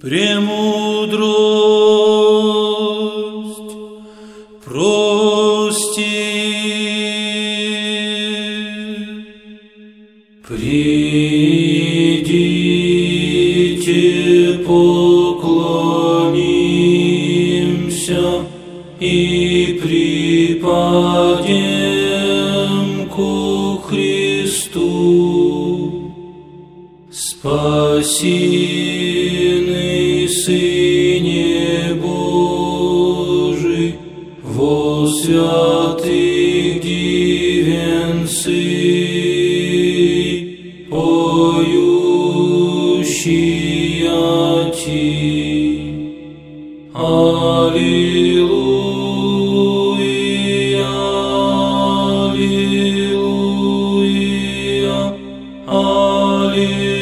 премудрость, прости. Придите, поклонимся и припадем ку Христу. Ты, Сыне Божий, во святых дивен сы, поющий я Ти. Аллилуйя, Аллилуйя, Аллилуйя.